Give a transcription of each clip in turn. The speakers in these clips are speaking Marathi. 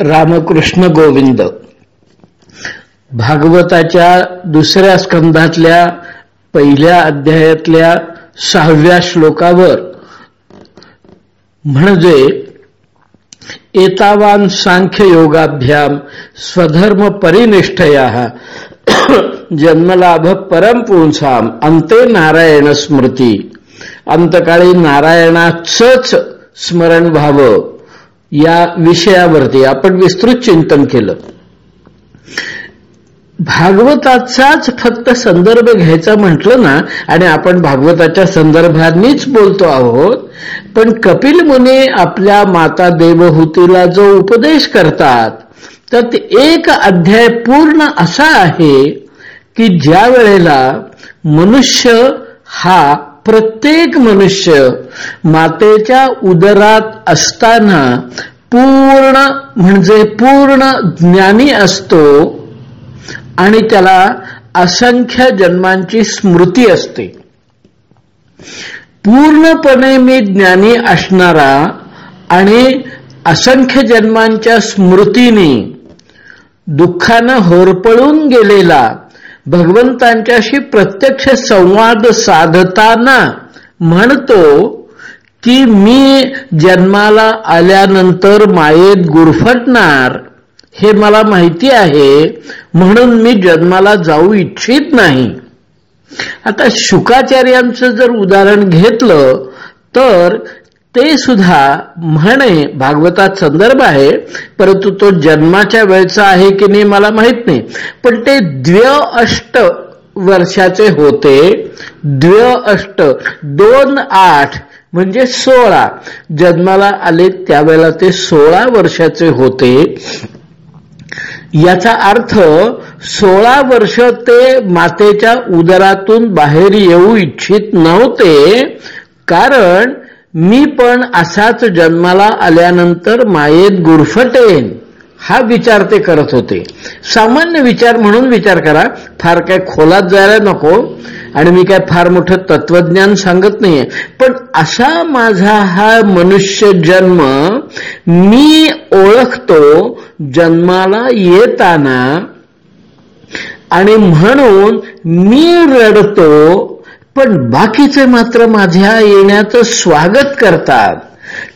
रामकृष्ण गोविंद. भागवताच्या दुसऱ्या स्कंधातल्या पहिल्या अध्यायातल्या सहाव्या श्लोकावर म्हणजे एतावान सांख्य योगाभ्याम स्वधर्म परिनिष्ठया जन्मलाभ परमपुंसाम अंते नारायण स्मृती. अंतकाळी नारायणाचंच स्मरण व्हावं. या विषयावरती आपण विस्तृत चिंतन केलं. भागवताचाच फक्त संदर्भ घ्यायचा म्हटलं ना आणि आपण भागवताच्या संदर्भांनीच बोलतो आहोत पण कपिल मुनी आपल्या माता देवहूतीला जो उपदेश करतात तर एक अध्याय पूर्ण असा आहे की ज्या वेळेला मनुष्य हा प्रत्येक मनुष्य मातेच्या उदरात असताना पूर्ण म्हणजे पूर्ण ज्ञानी असतो आणि त्याला असंख्य जन्मांची स्मृती असते. पूर्णपणे मी ज्ञानी असणारा आणि असंख्य जन्मांच्या स्मृतीने दुःखानं होरपळून गेलेला भगवंतांच्याशी प्रत्यक्ष संवाद साधताना म्हणतो की मी जन्माला आल्यानंतर मायेत गुरफटणार हे मला माहिती आहे म्हणून मी जन्माला जाऊ इच्छित नाही. आता शुकाचार्यांचं जर उदाहरण घेतलं तर ते सुद्धा म्हणे भागवतात संदर्भ आहे परंतु तो जन्माच्या वेळचा आहे की नाही मला माहीत नाही. पण ते द्व्य अष्ट वर्षाचे होते. द्व्य अष्ट दोन आठ म्हणजे सोळा. जन्माला आले त्यावेळेला ते सोळा वर्षाचे होते. याचा अर्थ सोळा वर्ष ते मातेच्या उदरातून बाहेर येऊ इच्छित नव्हते कारण मी पण असाच जन्माला आल्यानंतर मायेत गुरफटेन हा विचार ते करत होते. सामान्य विचार म्हणून विचार करा. फार काय खोलात जायला नको आणि मी काय फार मोठं तत्वज्ञान सांगत नाहीये. पण असा माझा हा मनुष्य जन्म मी ओळखतो जन्माला येताना आणि म्हणून मी रडतो पण बाकीचे मात्र माझ्या येण्याचं स्वागत करतात.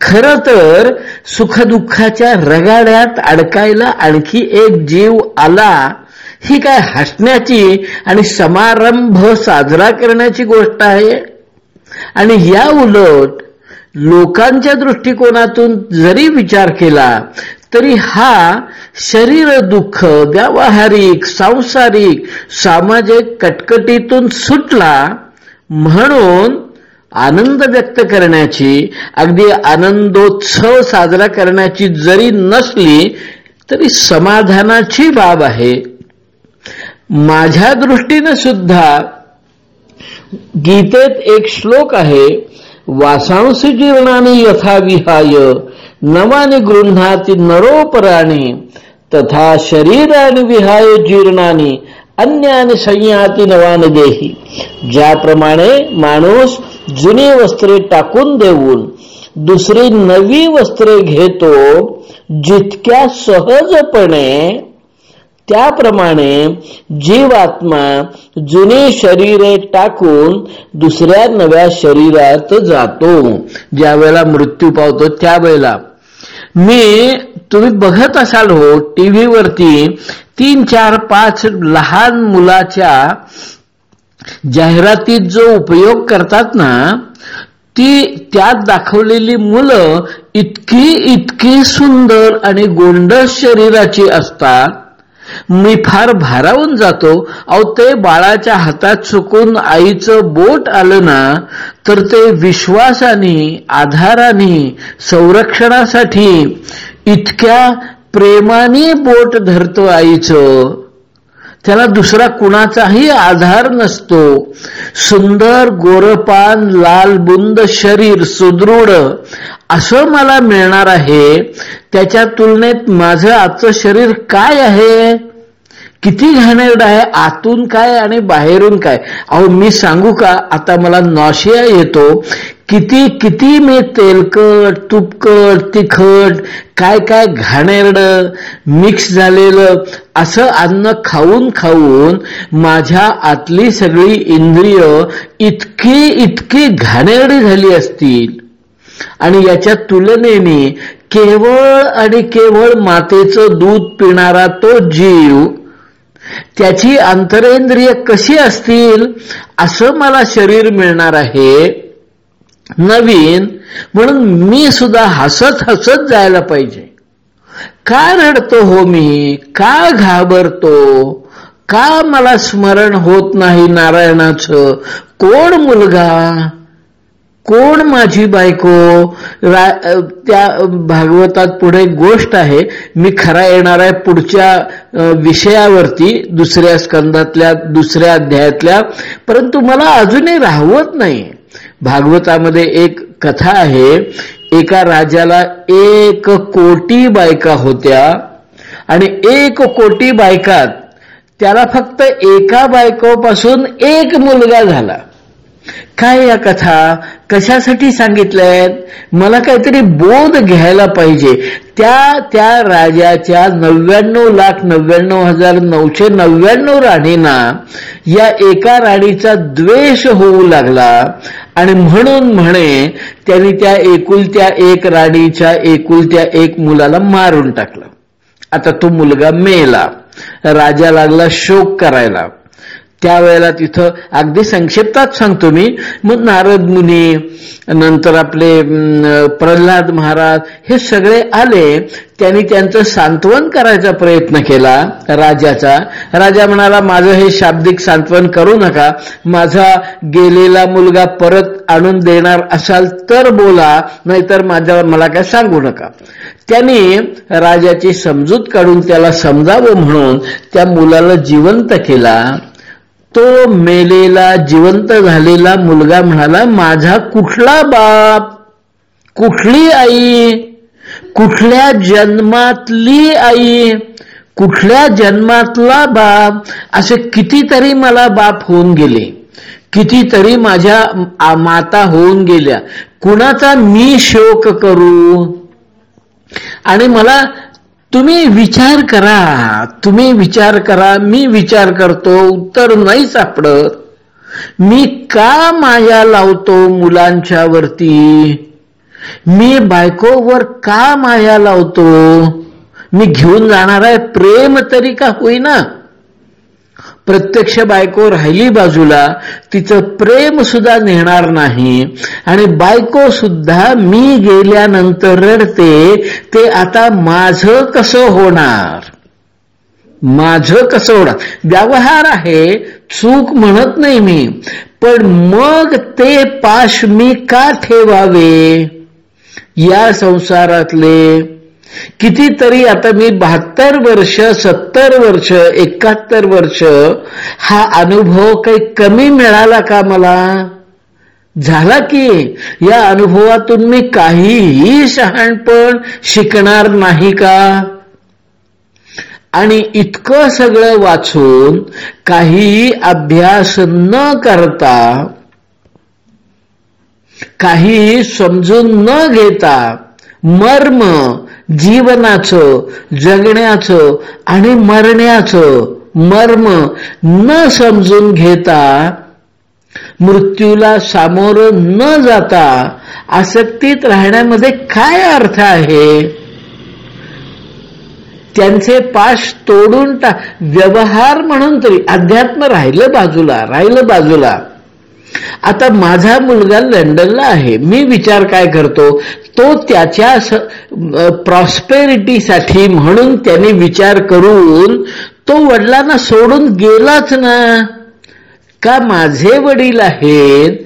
खर तर सुखदुःखाच्या रगाड्यात अडकायला आणखी एक जीव आला ही काय हसण्याची आणि समारंभ साजरा करण्याची गोष्ट आहे? आणि या उलट लोकांच्या दृष्टिकोनातून जरी विचार केला तरी हा शरीर दुःख व्यावहारिक सांसारिक सामाजिक कटकटीतून सुटला म्हणून आनंद व्यक्त करण्याची अगदी आनंदोत्सव साजरा करण्याची जरी नसली तरी समाधानाची बाब आहे. माझ्या दृष्टीनं सुद्धा गीतेत एक श्लोक आहे वासांसी जीर्णाने यथा विहाय नवाने गृह्णाती नरोपराणी तथा शरीराने विहाय जीर्णानी अन्यान संयाती नवान देही. ज्याप्रमाणे माणूस जुनी वस्त्रे टाकून देऊन दुसरी नवी वस्त्रे घेतो जितक्या सहजपणे त्याप्रमाणे जीवात्मा जुनी शरीरे टाकून दुसऱ्या नव्या शरीरात जातो. ज्या वेळेला मृत्यू पावतो त्यावेळेला. मी तुम्ही बघत असाल हो टीव्हीवरती तीन चार पाच लहान मुलाच्या जाहिरातीत जो उपयोग करतात ना ती त्यात दाखवलेली मुलं इतकी इतकी सुंदर आणि गोंडस शरीराची असतात. मी फार भारावून जातो. अहो ते बाळाच्या हातात चुकून आईचं बोट आलं ना तर ते विश्वासाने आधाराने संरक्षणासाठी इतक्या प्रेमाने बोट धरतो आईचं. त्याला दुसरा कुणाचाही आधार नसतो. सुंदर गोरपान लाल बुंद शरीर सुदृढ असं मला मिळणार आहे. त्याच्या तुलनेत माझं आजचं शरीर काय आहे? किती घाणेरडा आहे आतून काय आणि बाहेरून काय? अहो मी सांगू का? आता मला नॉशिया येतो. किती किती मी तेलकट तुपकट तिखट काय काय घाणेरड मिक्स झालेलं असं अन्न खाऊन खाऊन माझ्या आतली सगळी इंद्रिय इतकी इतकी घाणेरडी झाली असतील. आणि याच्या तुलनेने केवळ आणि केवळ मातेचं दूध पिणारा तो जीव त्याची अंतरेंद्रिय कशी असतील असं मला शरीर मिळणार आहे. नवीन. म्हणून मी सुद्धा हसत हसत जायला पाहिजे. का रडतो हो मी? का घाबरतो? का मला स्मरण होत नाही नारायणाचं? कोण मुलगा? कोण माझी बायको? त्या भागवतात पुढे गोष्ट आहे. मी खरा येणार आहे पुढच्या विषयावरती दुसऱ्या स्कंदातल्या दुसऱ्या अध्यायातल्या. परंतु मला अजूनही राहवत नाही. भागवतामध्ये एक कथा आहे. एका राजाला एक कोटी बायका होत्या आणि एक कोटी बायकात त्याला फक्त एका बायकोपासून एक मुलगा झाला. काय या कथा? कशासाठी सांगितल्यात? मला काहीतरी बोध घ्यायला पाहिजे. त्या त्या राजाच्या नव्याण्णव लाख नव्याण्णव हजार नऊशे नव्याण्णव राणींना या एका राणीचा द्वेष होऊ लागला. आणि म्हणून म्हणे त्यांनी त्या एकुलत्या एक राणीच्या एकुलत्या एक मुलाला मारून टाकलं. आता तो मुलगा मेला. राजा लागला शोक करायला. त्यावेळेला तिथं अगदी संक्षिप्तात सांगतो मी. मग नारद मुनी नंतर आपले प्रल्हाद महाराज हे सगळे आले. त्यांनी त्यांचं सांत्वन करायचा प्रयत्न केला राजाचा. राजा म्हणाला माझं हे शाब्दिक सांत्वन करू नका. माझा गेलेला मुलगा परत आणून देणार असाल तर बोला नाहीतर माझ्या मला काय सांगू नका. त्यांनी राजाची समजूत काढून त्याला समजावं म्हणून त्या मुलाला जिवंत केला. तो मेलेला जिवंत झालेला मुलगा म्हणाला माझा कुठला बाप? कुठली आई? कुठल्या जन्मातली आई? कुठल्या जन्मातला बाप? असे कितीतरी मला बाप होऊन गेले. कितीतरी माझ्या माता होऊन गेल्या. कुणाचा मी शोक करू? आणि मला तुम्ही विचार करा. तुम्ही विचार करा. मी विचार करतो. उत्तर नाही सापडत. मी का माया लावतो मुलांच्या वरती मी बायकोवर का माया लावतो? मी घेऊन जाणार आहे प्रेम तरी का होईना? प्रत्यक्ष बायको राहिली बाजूला तिचं प्रेम सुद्धा नेणार नाही. आणि बायको सुद्धा मी गेल्यानंतर रडते ते आता माझं कसं होणार? माझं कसं होणार? व्यवहार आहे चूक म्हणत नाही मी. पण मग ते पाश मी का ठेवावे? या संसारातले कितीतरी आता मी बहात्तर वर्ष सत्तर वर्ष एकाहत्तर वर्ष हा अनुभव काही कमी मिळाला का मला? झाला की या अनुभवातून मी काहीही शहाणपण शिकणार नाही का? आणि इतकं सगळं वाचून काही अभ्यास न करता काही समजून न घेता मर्म जीवनाचं जगण्याचं आणि मरण्याचं मर्म न समजून घेता मृत्यूला सामोरं न जाता आसक्तीत राहण्यामध्ये काय अर्थ आहे? त्यांचे पाश तोडून टा व्यवहार म्हणून तरी अध्यात्म राहिलं बाजूला राहिलं बाजूला. आता माझा मुलगा लंडनला आहे. मी विचार काय करतो? तो त्याच्या प्रॉस्पेरिटीसाठी म्हणून त्याने विचार करून तो वडिलांना सोडून गेलाच ना. का माझे वडील आहेत?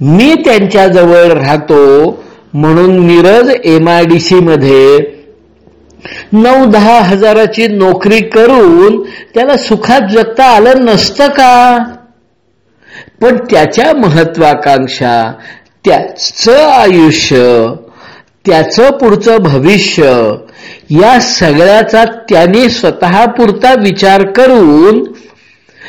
मी त्यांच्या जवळ राहतो. म्हणून मिरज एमआयडीसी मध्ये नऊ दहा हजाराची नोकरी करून त्याला सुखात जगता आलं नसतं का? पण त्याच्या महत्वाकांक्षा त्याचं आयुष्य त्याचं पुढचं भविष्य या सगळ्याचा त्याने स्वतःपुरता विचार करून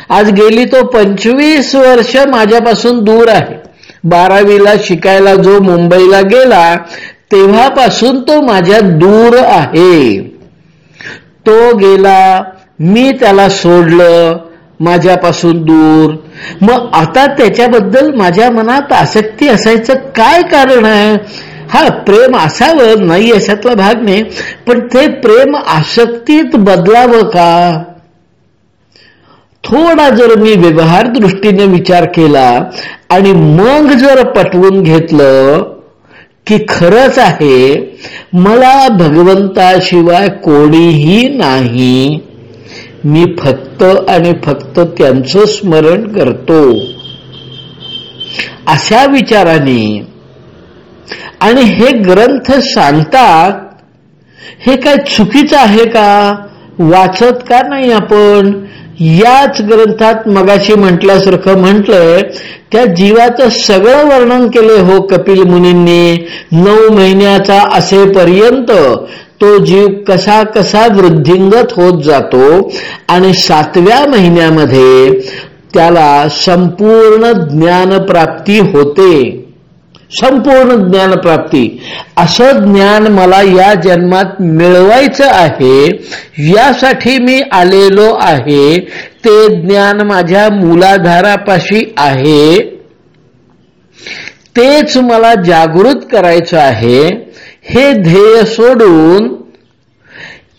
आज गेली तो पंचवीस वर्ष माझ्यापासून दूर आहे. बारावीला शिकायला जो मुंबईला गेला तेव्हापासून तो माझ्या दूर आहे. तो गेला मी त्याला सोडलं माझ्यापासून दूर. मग आता त्याच्याबद्दल माझ्या मनात आसक्ती असायचं काय कारण आहे? हा प्रेम असावं नाही अशातला भाग नाही. पण ते प्रेम आसक्तीत बदलावं का? थोडा जर मी व्यवहार दृष्टीने विचार केला आणि मग जर पटवून घेतलं की खरंच आहे मला भगवंताशिवाय कोणीही नाही. मी फक्त आणि फक्त त्यांचं स्मरण करतो. अशा विचाराने आणि हे ग्रंथ सांगतात हे काय चुकीचं आहे का? वाचत का नाही आपण? याच ग्रंथात मगाशी म्हटल्यासारखं म्हटलंय त्या जीवाचं सगळं वर्णन केले हो कपिल मुनींनी. नऊ महिन्याचा असेपर्यंत तो जीव कसा कसा वृद्धिंगत होत जातो आणि सातव्या महिन्यामध्ये त्याला संपूर्ण ज्ञानप्राप्ती होते. संपूर्ण ज्ञानप्राप्ती. असं ज्ञान मला या जन्मात मिळवायचं आहे यासाठी मी आलेलो आहे. ते ज्ञान माझ्या मूलाधारापाशी आहे. तेच मला जागृत करायचं आहे. हे ध्येय सोडून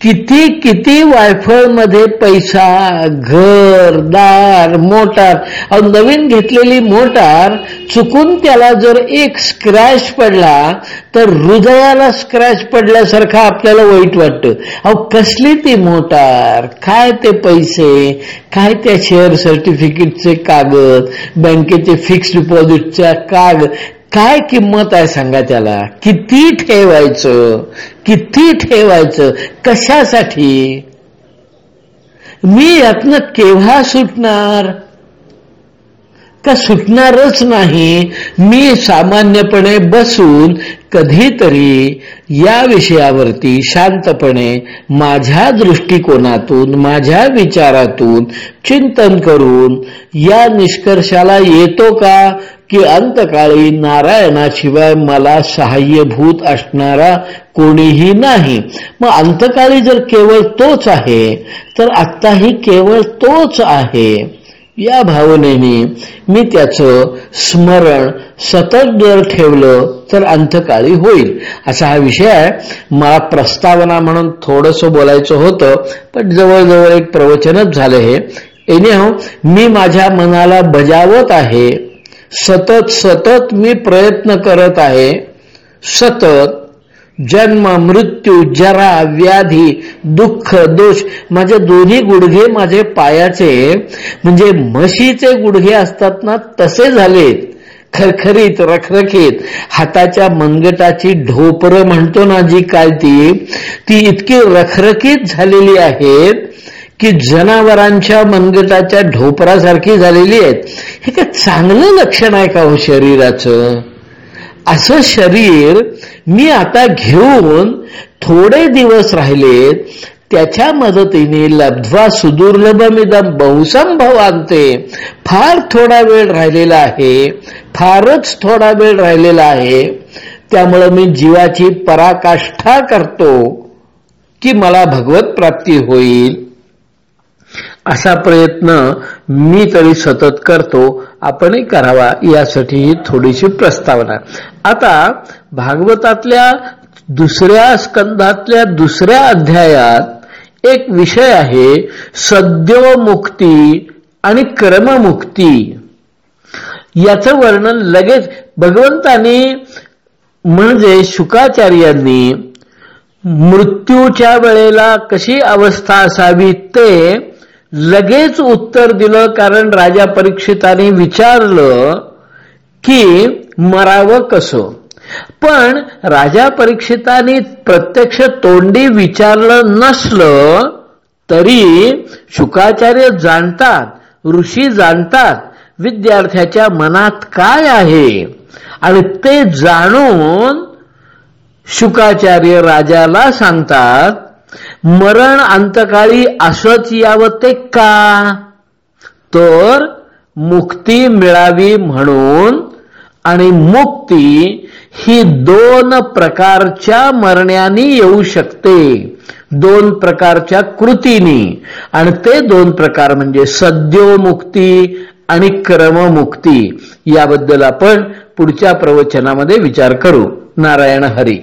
किती किती वायफळमध्ये पैसा घर दार मोटार नवीन घेतलेली मोटार चुकून त्याला जर एक स्क्रॅच पडला तर हृदयाला स्क्रॅच पडल्यासारखा आपल्याला वाईट वाटतं. अहो कसली ती मोटार? काय ते पैसे? काय त्या शेअर सर्टिफिकेटचे कागद? बँकेचे फिक्स डिपॉझिटच्या कागद? काय किंमत आहे सांगा त्याला? किती ठेवायचं? किती ठेवायचं? कशासाठी? मी यातनं केव्हा सुटणार? का सुटणारच नाही. मी सामान्यपणे बसून कधीतरी या विषयावरती शांतपणे माझ्या दृष्टिकोनातून माझ्या विचारातून चिंतन करून या निष्कर्षाला येतो का? की अंतकाळी नारायणाशिवाय मला सहाय्यभूत असणारा कोणीही नाही. मग अंतकाळी जर केवळ तोच आहे तर आत्ताही केवळ तोच आहे. या भावनेने मी त्याचं स्मरण सतत जर ठेवलं तर अंतकाळी होईल. असा हा विषय आहे. मला प्रस्तावना म्हणून थोडंसं बोलायचं होतं पण जवळजवळ एक प्रवचनच झालं हे. एनिहाव मी माझ्या मनाला बजावत आहे. सतत सतत मी प्रयत्न करत आहे. सतत जन्म मृत्यू जरा व्याधी दुःख दोष माझे दोन्ही गुडघे माझे पायाचे म्हणजे म्हशीचे गुडघे असतात ना तसे झालेत. खरखरीत रखरखीत हाताच्या मनगटाची ढोपर म्हणतो ना जी काय ती ती इतकी रखरखीत झालेली आहेत की जनावरांच्या मनगटाच्या ढोपरासारखी झालेली आहेत. हे काय चांगलं लक्षण आहे का हो शरीराचं? असं शरीर मी आता घेऊन थोडे दिवस राहिलेत त्याच्या मदतीने लब्ध्वा सुदुर्लभमिदम बहुसंभव आणते फार थोडा वेळ राहिलेला आहे फारच थोडा वेळ राहिलेला आहे त्यामुळं मी जीवाची पराकाष्ठा करतो की मला भगवत प्राप्ती होईल. असा प्रयत्न मी तरी सतत करतो. आपणही करावा यासाठी ही थोडीशी प्रस्तावना. आता भागवतातल्या दुसऱ्या स्कंधातल्या दुसऱ्या अध्यायात एक विषय आहे सद्योमुक्ती आणि क्रममुक्ती. याचं वर्णन लगेच भगवंतानी म्हणजे शुकाचार्यांनी मृत्यूच्या वेळेला कशी अवस्था असावी ते लगेच उत्तर दिलं कारण राजा परीक्षिताने विचारलं की मरावं कसं? पण राजा परीक्षिताने प्रत्यक्ष तोंडी विचारलं नसलं तरी शुकाचार्य जाणतात ऋषी जाणतात विद्यार्थ्याच्या मनात काय आहे? आणि ते जाणून शुकाचार्य राजाला सांगतात मरण अंतकाळी असंच यावं ते का? तर मुक्ती मिळावी म्हणून आणि मुक्ती ही दोन प्रकारच्या मरण्यानी येऊ शकते. दोन प्रकारच्या कृतीनी. आणि ते दोन प्रकार म्हणजे सद्योमुक्ती आणि क्रममुक्ती. याबद्दल आपण पुढच्या प्रवचनामध्ये विचार करू. नारायण हरी.